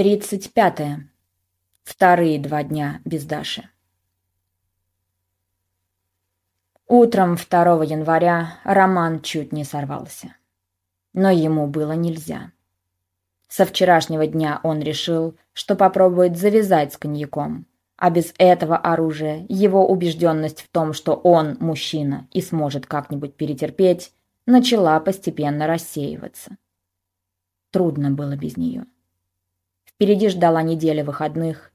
Тридцать пятое. Вторые два дня без Даши. Утром 2 января Роман чуть не сорвался. Но ему было нельзя. Со вчерашнего дня он решил, что попробует завязать с коньяком, а без этого оружия его убежденность в том, что он мужчина и сможет как-нибудь перетерпеть, начала постепенно рассеиваться. Трудно было без нее. Впереди ждала неделя выходных,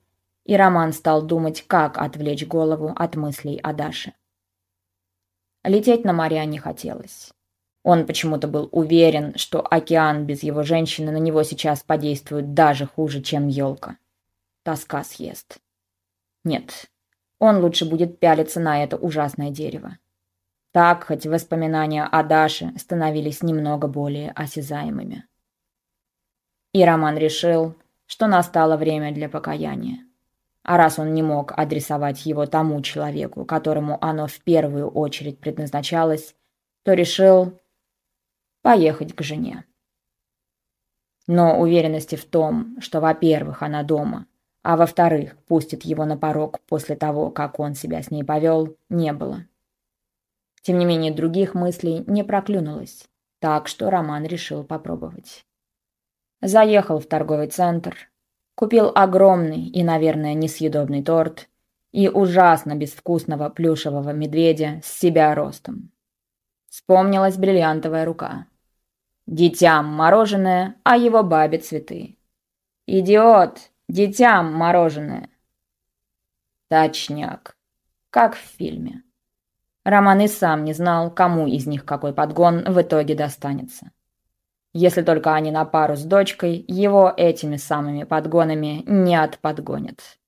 и Роман стал думать, как отвлечь голову от мыслей о Даше. Лететь на моря не хотелось. Он почему-то был уверен, что океан без его женщины на него сейчас подействует даже хуже, чем елка. Тоска съест. Нет, он лучше будет пялиться на это ужасное дерево. Так хоть воспоминания о Даше становились немного более осязаемыми. И Роман решил, что настало время для покаяния. А раз он не мог адресовать его тому человеку, которому оно в первую очередь предназначалось, то решил поехать к жене. Но уверенности в том, что, во-первых, она дома, а во-вторых, пустит его на порог после того, как он себя с ней повел, не было. Тем не менее, других мыслей не проклюнулось, так что Роман решил попробовать. Заехал в торговый центр, купил огромный и, наверное, несъедобный торт и ужасно безвкусного плюшевого медведя с себя ростом. Вспомнилась бриллиантовая рука. Детям мороженое, а его бабе цветы. Идиот, детям мороженое. Точняк, как в фильме. Роман и сам не знал, кому из них какой подгон в итоге достанется. Если только они на пару с дочкой, его этими самыми подгонами не отподгонят.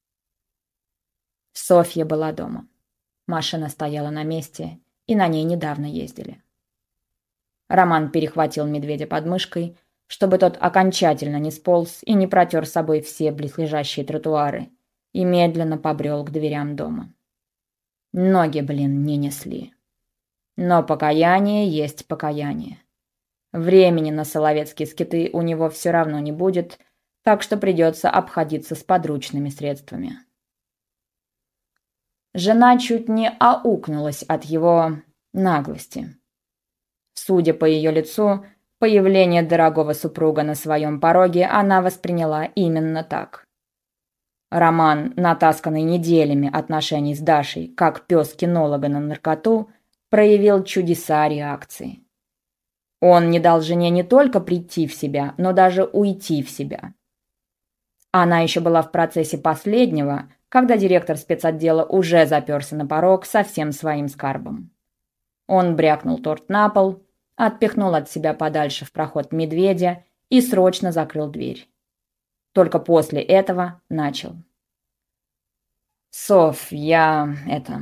Софья была дома. Машина стояла на месте, и на ней недавно ездили. Роман перехватил медведя под мышкой, чтобы тот окончательно не сполз и не протер собой все близлежащие тротуары, и медленно побрел к дверям дома. Ноги, блин, не несли. Но покаяние есть покаяние. Времени на соловецкие скиты у него все равно не будет, так что придется обходиться с подручными средствами. Жена чуть не аукнулась от его наглости. Судя по ее лицу, появление дорогого супруга на своем пороге она восприняла именно так. Роман, натасканный неделями отношений с Дашей, как пес кинолога на наркоту, проявил чудеса реакции. Он не дал жене не только прийти в себя, но даже уйти в себя. Она еще была в процессе последнего, когда директор спецотдела уже заперся на порог со всем своим скарбом. Он брякнул торт на пол, отпихнул от себя подальше в проход медведя и срочно закрыл дверь. Только после этого начал. «Соф, я, это,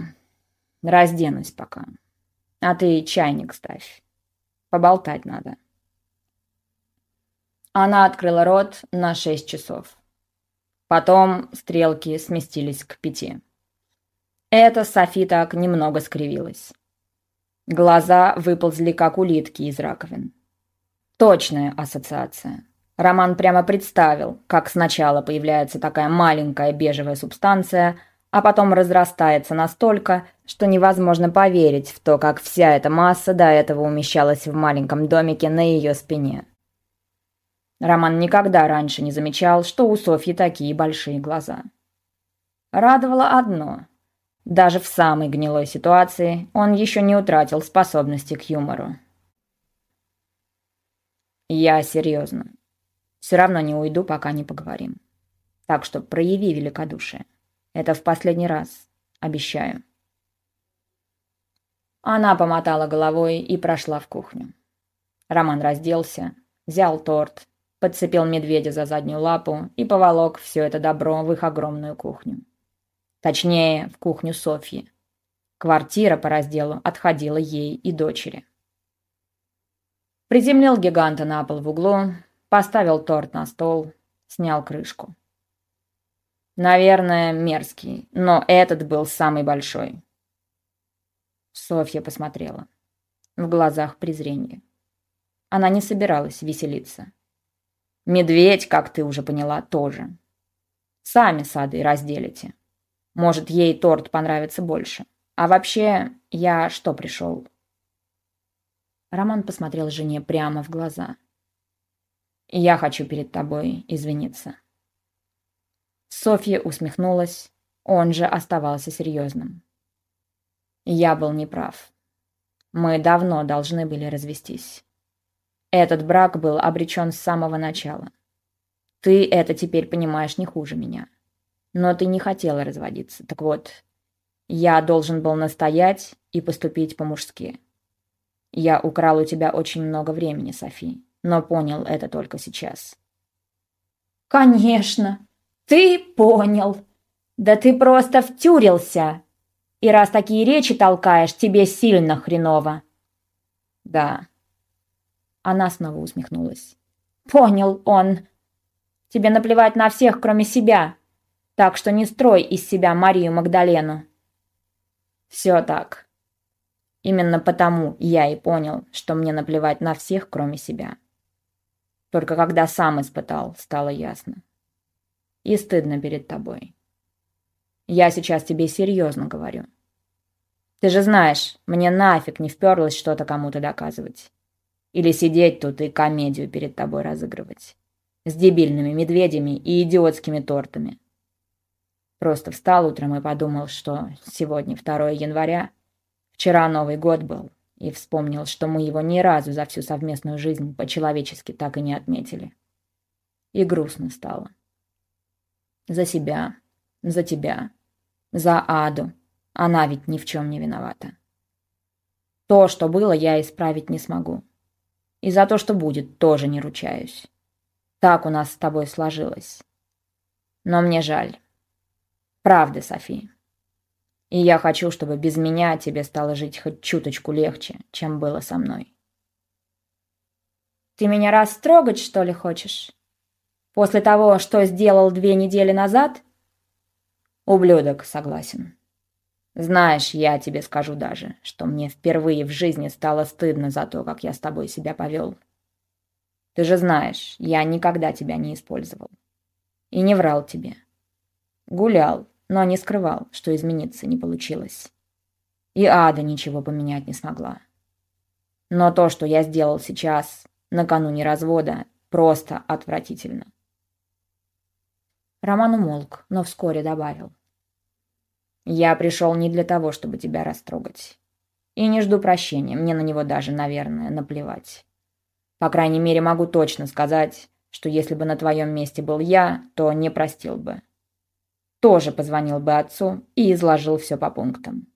разденусь пока. А ты чайник ставь». Поболтать надо. Она открыла рот на шесть часов. Потом стрелки сместились к пяти. Это Софи так немного скривилась. Глаза выползли, как улитки из раковин. Точная ассоциация. Роман прямо представил, как сначала появляется такая маленькая бежевая субстанция – а потом разрастается настолько, что невозможно поверить в то, как вся эта масса до этого умещалась в маленьком домике на ее спине. Роман никогда раньше не замечал, что у Софьи такие большие глаза. Радовало одно. Даже в самой гнилой ситуации он еще не утратил способности к юмору. «Я серьезно. Все равно не уйду, пока не поговорим. Так что прояви великодушие». Это в последний раз. Обещаю. Она помотала головой и прошла в кухню. Роман разделся, взял торт, подцепил медведя за заднюю лапу и поволок все это добро в их огромную кухню. Точнее, в кухню Софьи. Квартира по разделу отходила ей и дочери. Приземлил гиганта на пол в углу, поставил торт на стол, снял крышку. Наверное, мерзкий, но этот был самый большой. Софья посмотрела. В глазах презрение. Она не собиралась веселиться. Медведь, как ты уже поняла, тоже. Сами сады разделите. Может, ей торт понравится больше. А вообще, я что пришел?» Роман посмотрел жене прямо в глаза. «Я хочу перед тобой извиниться». Софья усмехнулась, он же оставался серьезным. «Я был неправ. Мы давно должны были развестись. Этот брак был обречен с самого начала. Ты это теперь понимаешь не хуже меня. Но ты не хотела разводиться. Так вот, я должен был настоять и поступить по-мужски. Я украл у тебя очень много времени, Софи, но понял это только сейчас. Конечно, ты понял. Да ты просто втюрился. И раз такие речи толкаешь, тебе сильно хреново. Да. Она снова усмехнулась. Понял он. Тебе наплевать на всех, кроме себя. Так что не строй из себя Марию Магдалену. Все так. Именно потому я и понял, что мне наплевать на всех, кроме себя. Только когда сам испытал, стало ясно. И стыдно перед тобой. Я сейчас тебе серьезно говорю. Ты же знаешь, мне нафиг не вперлось что-то кому-то доказывать. Или сидеть тут и комедию перед тобой разыгрывать. С дебильными медведями и идиотскими тортами. Просто встал утром и подумал, что сегодня 2 января, Вчера Новый год был, и вспомнил, что мы его ни разу за всю совместную жизнь по-человечески так и не отметили. И грустно стало. За себя, за тебя, за Аду. Она ведь ни в чем не виновата. То, что было, я исправить не смогу. И за то, что будет, тоже не ручаюсь. Так у нас с тобой сложилось. Но мне жаль. Правда, София. И я хочу, чтобы без меня тебе стало жить хоть чуточку легче, чем было со мной. Ты меня растрогать, что ли, хочешь? После того, что сделал две недели назад? Ублюдок, согласен. Знаешь, я тебе скажу даже, что мне впервые в жизни стало стыдно за то, как я с тобой себя повел. Ты же знаешь, я никогда тебя не использовал. И не врал тебе. Гулял, но не скрывал, что измениться не получилось. И Ада ничего поменять не смогла. Но то, что я сделал сейчас, накануне развода, просто отвратительно. Роман умолк, но вскоре добавил. «Я пришел не для того, чтобы тебя растрогать. И не жду прощения, мне на него даже, наверное, наплевать. По крайней мере, могу точно сказать, что если бы на твоем месте был я, то не простил бы тоже позвонил бы отцу и изложил все по пунктам.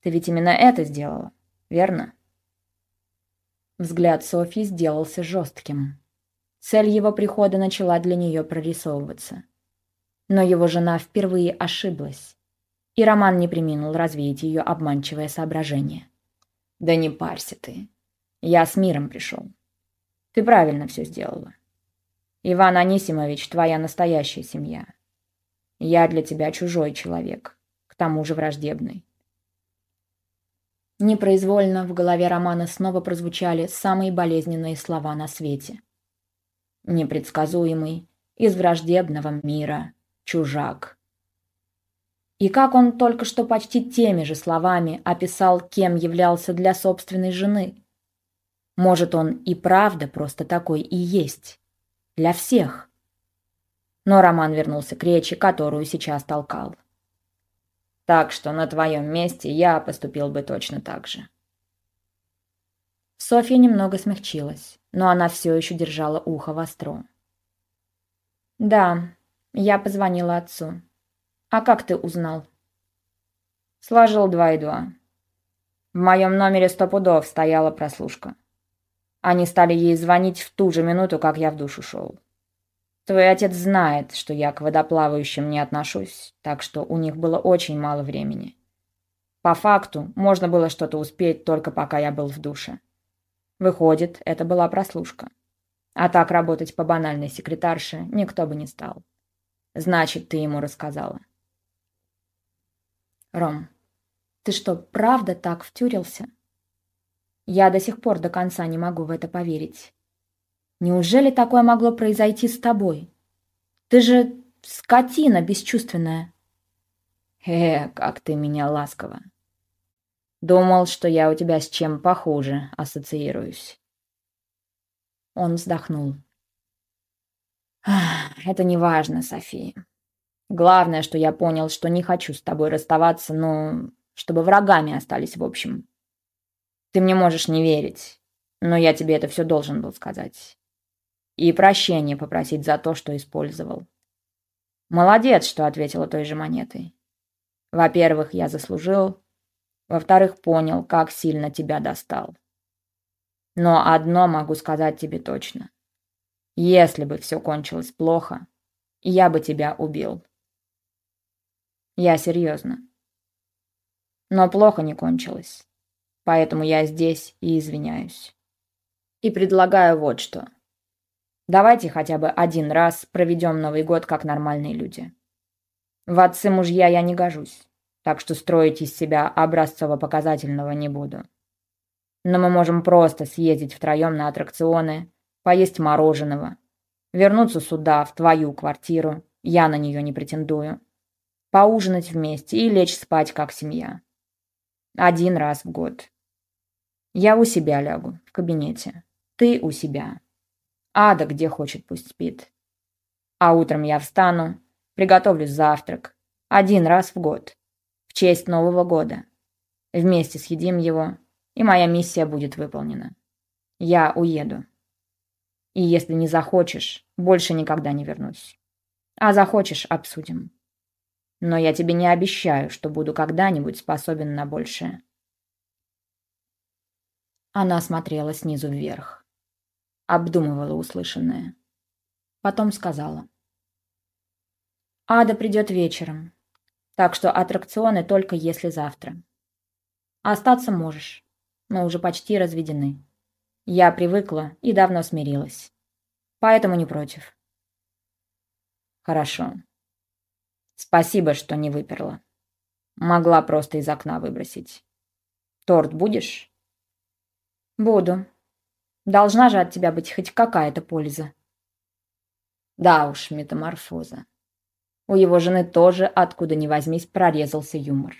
Ты ведь именно это сделала, верно? Взгляд Софьи сделался жестким. Цель его прихода начала для нее прорисовываться. Но его жена впервые ошиблась, и Роман не приминул развеять ее обманчивое соображение. «Да не парься ты. Я с миром пришел. Ты правильно все сделала. Иван Анисимович, твоя настоящая семья. Я для тебя чужой человек, к тому же враждебный. Непроизвольно в голове Романа снова прозвучали самые болезненные слова на свете. Непредсказуемый, из враждебного мира, чужак. И как он только что почти теми же словами описал, кем являлся для собственной жены. Может, он и правда просто такой и есть. Для всех. Но Роман вернулся к речи, которую сейчас толкал. Так что на твоем месте я поступил бы точно так же. Софья немного смягчилась, но она все еще держала ухо востро. «Да, я позвонила отцу. А как ты узнал?» Сложил два и два. В моем номере сто пудов стояла прослушка. Они стали ей звонить в ту же минуту, как я в душ ушел. Твой отец знает, что я к водоплавающим не отношусь, так что у них было очень мало времени. По факту, можно было что-то успеть только пока я был в душе. Выходит, это была прослушка. А так работать по банальной секретарше никто бы не стал. Значит, ты ему рассказала. Ром, ты что, правда так втюрился? Я до сих пор до конца не могу в это поверить. Неужели такое могло произойти с тобой? Ты же скотина бесчувственная. Э, как ты меня ласково. Думал, что я у тебя с чем похуже ассоциируюсь. Он вздохнул. Это не важно, София. Главное, что я понял, что не хочу с тобой расставаться, но чтобы врагами остались в общем. Ты мне можешь не верить, но я тебе это все должен был сказать. И прощения попросить за то, что использовал. Молодец, что ответила той же монетой. Во-первых, я заслужил. Во-вторых, понял, как сильно тебя достал. Но одно могу сказать тебе точно. Если бы все кончилось плохо, я бы тебя убил. Я серьезно. Но плохо не кончилось. Поэтому я здесь и извиняюсь. И предлагаю вот что. Давайте хотя бы один раз проведем Новый год как нормальные люди. В отцы мужья я не гожусь, так что строить из себя образцово-показательного не буду. Но мы можем просто съездить втроем на аттракционы, поесть мороженого, вернуться сюда, в твою квартиру, я на нее не претендую, поужинать вместе и лечь спать как семья. Один раз в год. Я у себя лягу, в кабинете. Ты у себя. Ада где хочет, пусть спит. А утром я встану, приготовлю завтрак. Один раз в год. В честь Нового года. Вместе съедим его, и моя миссия будет выполнена. Я уеду. И если не захочешь, больше никогда не вернусь. А захочешь, обсудим. Но я тебе не обещаю, что буду когда-нибудь способен на большее. Она смотрела снизу вверх. Обдумывала услышанное. Потом сказала. Ада придет вечером. Так что аттракционы только если завтра. Остаться можешь. Мы уже почти разведены. Я привыкла и давно смирилась. Поэтому не против. Хорошо. Спасибо, что не выперла. Могла просто из окна выбросить. Торт будешь? Буду. Должна же от тебя быть хоть какая-то польза. Да уж, метаморфоза. У его жены тоже, откуда ни возьмись, прорезался юмор.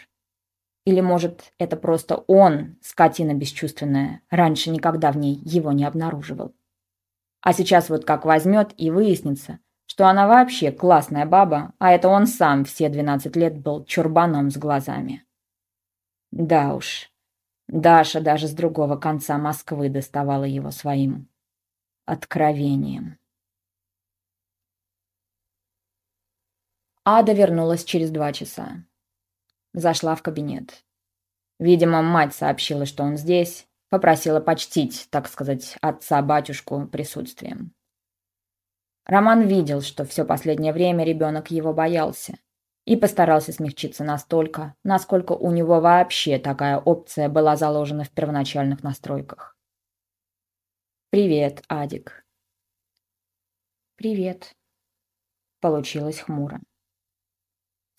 Или, может, это просто он, скотина бесчувственная, раньше никогда в ней его не обнаруживал. А сейчас вот как возьмет и выяснится, что она вообще классная баба, а это он сам все 12 лет был чурбаном с глазами. Да уж, Даша даже с другого конца Москвы доставала его своим откровением. Ада вернулась через два часа. Зашла в кабинет. Видимо, мать сообщила, что он здесь, попросила почтить, так сказать, отца-батюшку присутствием. Роман видел, что все последнее время ребенок его боялся, и постарался смягчиться настолько, насколько у него вообще такая опция была заложена в первоначальных настройках. «Привет, Адик». «Привет», — получилось хмуро.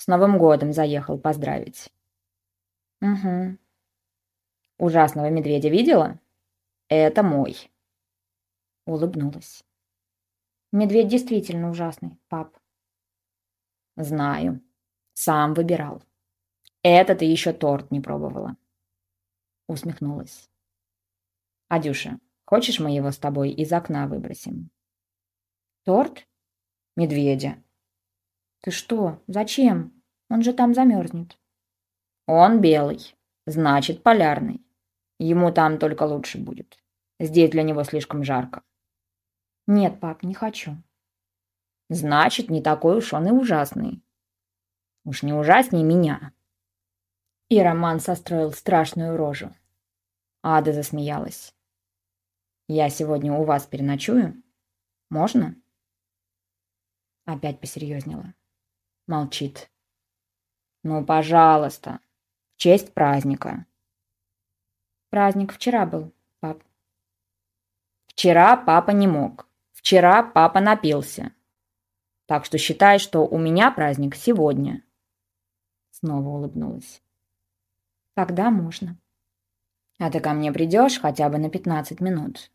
«С Новым годом заехал поздравить». «Угу». «Ужасного медведя видела? Это мой». Улыбнулась. Медведь действительно ужасный, пап. Знаю. Сам выбирал. Это ты еще торт не пробовала. Усмехнулась. Адюша, хочешь мы его с тобой из окна выбросим? Торт? Медведя. Ты что? Зачем? Он же там замерзнет. Он белый. Значит, полярный. Ему там только лучше будет. Здесь для него слишком жарко. Нет, пап, не хочу. Значит, не такой уж он и ужасный. Уж не ужаснее меня. И Роман состроил страшную рожу. Ада засмеялась. Я сегодня у вас переночую? Можно? Опять посерьезнела. Молчит. Ну, пожалуйста. В честь праздника. Праздник вчера был, пап. Вчера папа не мог. Вчера папа напился. Так что считай, что у меня праздник сегодня. Снова улыбнулась. Тогда можно. А ты ко мне придешь хотя бы на 15 минут?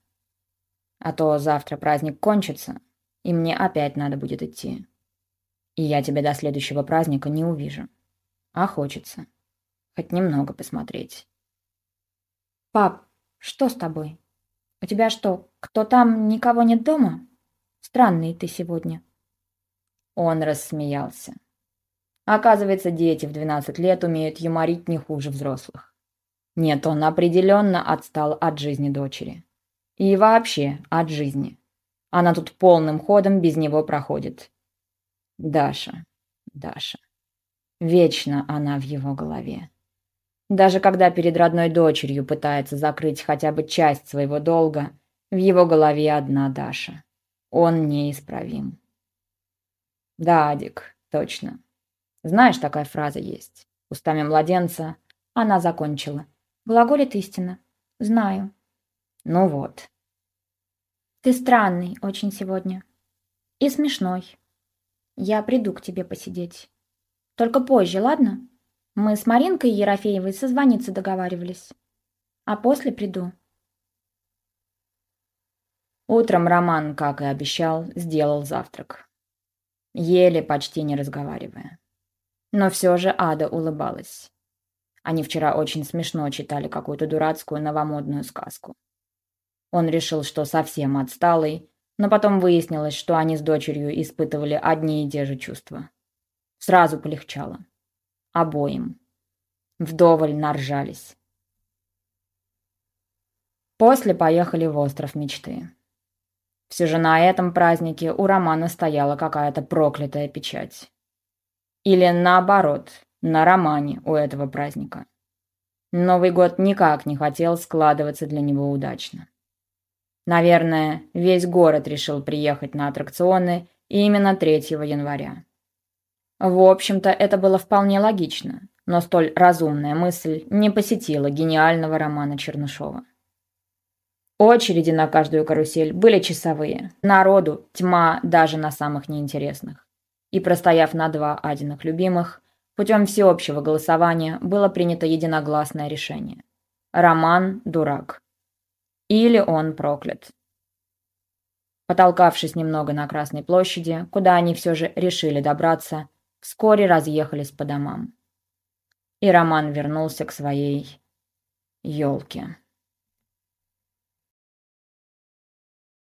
А то завтра праздник кончится, и мне опять надо будет идти. И я тебя до следующего праздника не увижу. А хочется. Хоть немного посмотреть. Пап, что с тобой? У тебя что, кто там, никого нет дома? Странный ты сегодня. Он рассмеялся. Оказывается, дети в 12 лет умеют юморить не хуже взрослых. Нет, он определенно отстал от жизни дочери. И вообще от жизни. Она тут полным ходом без него проходит. Даша, Даша. Вечно она в его голове. Даже когда перед родной дочерью пытается закрыть хотя бы часть своего долга, в его голове одна Даша. Он неисправим. Да, Адик, точно. Знаешь, такая фраза есть. Устами младенца она закончила. Глаголит истина. Знаю. Ну вот. Ты странный очень сегодня. И смешной. Я приду к тебе посидеть. Только позже, ладно? Мы с Маринкой Ерофеевой созвониться договаривались. А после приду. Утром Роман, как и обещал, сделал завтрак. Еле, почти не разговаривая. Но все же Ада улыбалась. Они вчера очень смешно читали какую-то дурацкую новомодную сказку. Он решил, что совсем отсталый, но потом выяснилось, что они с дочерью испытывали одни и те же чувства. Сразу полегчало. Обоим. Вдоволь наржались. После поехали в остров мечты. Все же на этом празднике у Романа стояла какая-то проклятая печать. Или наоборот, на романе у этого праздника. Новый год никак не хотел складываться для него удачно. Наверное, весь город решил приехать на аттракционы именно 3 января. В общем-то, это было вполне логично, но столь разумная мысль не посетила гениального романа Чернышова. Очереди на каждую карусель были часовые. Народу тьма даже на самых неинтересных. И простояв на два Адиных любимых, Путем всеобщего голосования было принято единогласное решение. Роман – дурак. Или он проклят. Потолкавшись немного на Красной площади, куда они все же решили добраться, вскоре разъехались по домам. И Роман вернулся к своей елке.